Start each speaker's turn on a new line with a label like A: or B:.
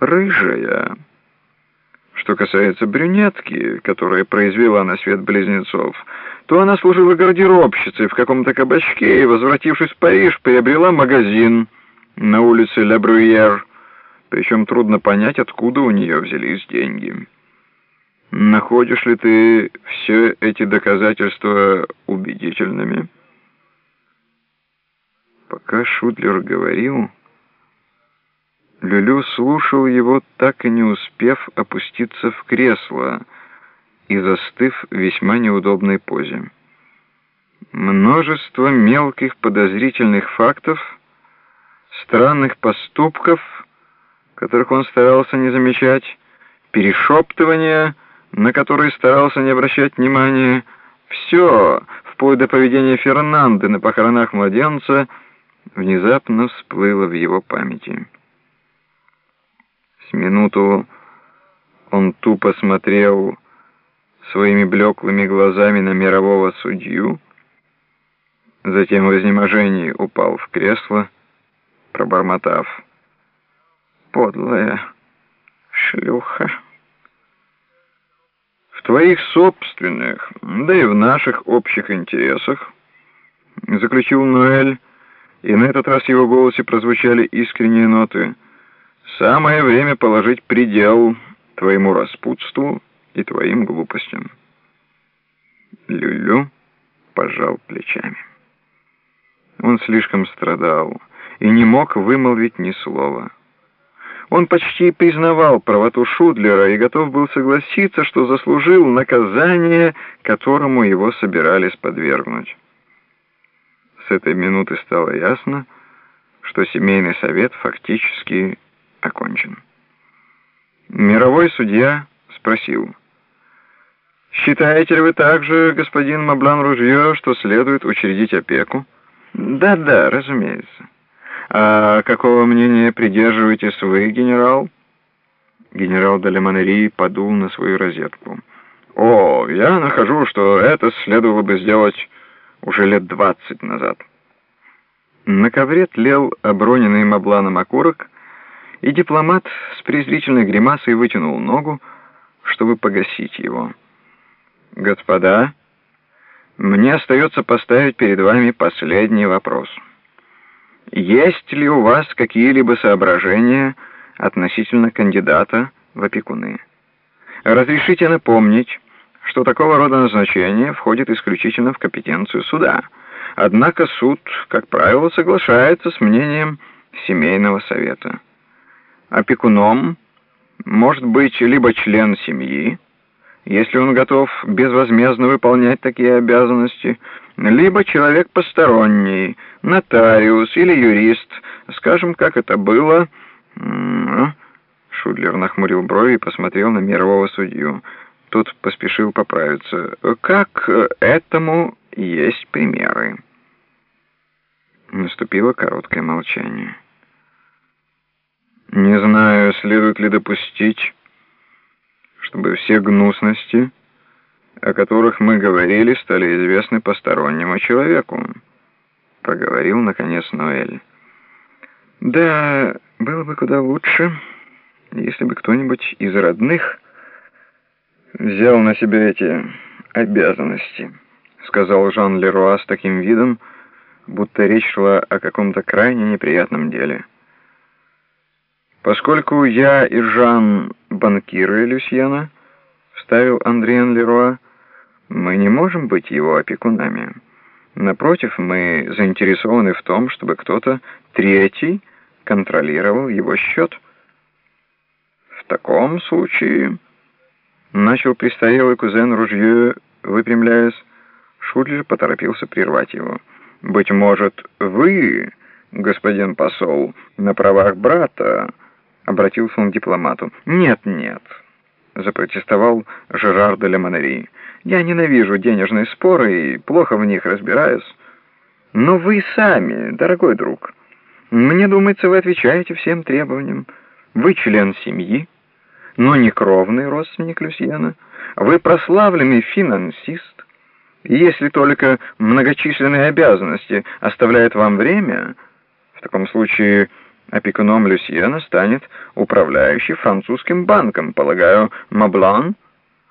A: рыжая. Что касается брюнетки, которая произвела на свет близнецов, то она служила гардеробщицей в каком-то кабачке и, возвратившись в Париж, приобрела магазин на улице Ля Брюер, причем трудно понять, откуда у нее взялись деньги. Находишь ли ты все эти доказательства убедительными? Пока Шудлер говорил... Люлю слушал его, так и не успев опуститься в кресло и застыв в весьма неудобной позе. Множество мелких подозрительных фактов, странных поступков, которых он старался не замечать, перешептывания, на которые старался не обращать внимания, все, вплоть до поведения Фернанды на похоронах младенца, внезапно всплыло в его памяти. С минуту он тупо смотрел своими блеклыми глазами на мирового судью, затем в изнеможении упал в кресло, пробормотав «Подлая шлюха». В твоих собственных, да и в наших общих интересах, заключил Ноэль, и на этот раз в его голосе прозвучали искренние ноты — Самое время положить предел твоему распутству и твоим глупостям. Люлю пожал плечами. Он слишком страдал и не мог вымолвить ни слова. Он почти признавал правоту Шудлера и готов был согласиться, что заслужил наказание, которому его собирались подвергнуть. С этой минуты стало ясно, что семейный совет фактически окончен. Мировой судья спросил, «Считаете ли вы также, господин Маблан-Ружье, что следует учредить опеку?» «Да-да, разумеется». «А какого мнения придерживаетесь вы, генерал?» Генерал Далеманери подул на свою розетку. «О, я нахожу, что это следовало бы сделать уже лет двадцать назад». На ковре тлел оброненный Мабланом окурок, и дипломат с презрительной гримасой вытянул ногу, чтобы погасить его. «Господа, мне остается поставить перед вами последний вопрос. Есть ли у вас какие-либо соображения относительно кандидата в опекуны? Разрешите напомнить, что такого рода назначение входит исключительно в компетенцию суда, однако суд, как правило, соглашается с мнением семейного совета». Опекуном может быть либо член семьи, если он готов безвозмездно выполнять такие обязанности, либо человек посторонний, нотариус или юрист, скажем, как это было... Шудлер нахмурил брови и посмотрел на мирового судью. Тот поспешил поправиться. Как этому есть примеры. Наступило короткое молчание. Не знаю, следует ли допустить, чтобы все гнусности, о которых мы говорили, стали известны постороннему человеку, проговорил, наконец, Ноэль. Да, было бы куда лучше, если бы кто-нибудь из родных взял на себя эти обязанности, сказал Жан Леруа с таким видом, будто речь шла о каком-то крайне неприятном деле. «Поскольку я и Жан банкиры Люсьена», — вставил Андриен Леруа, — «мы не можем быть его опекунами. Напротив, мы заинтересованы в том, чтобы кто-то третий контролировал его счет». «В таком случае...» — начал престарелый кузен Ружье, выпрямляясь. Шудлер поторопился прервать его. «Быть может, вы, господин посол, на правах брата...» Обратился он к дипломату. «Нет, нет», — запротестовал Жерар де Лемонери. «Я ненавижу денежные споры и плохо в них разбираюсь. Но вы сами, дорогой друг, мне думается, вы отвечаете всем требованиям. Вы член семьи, но не кровный родственник Люсьена. Вы прославленный финансист. Если только многочисленные обязанности оставляют вам время, в таком случае Опекуном Люсьена станет управляющий французским банком. Полагаю, Маблан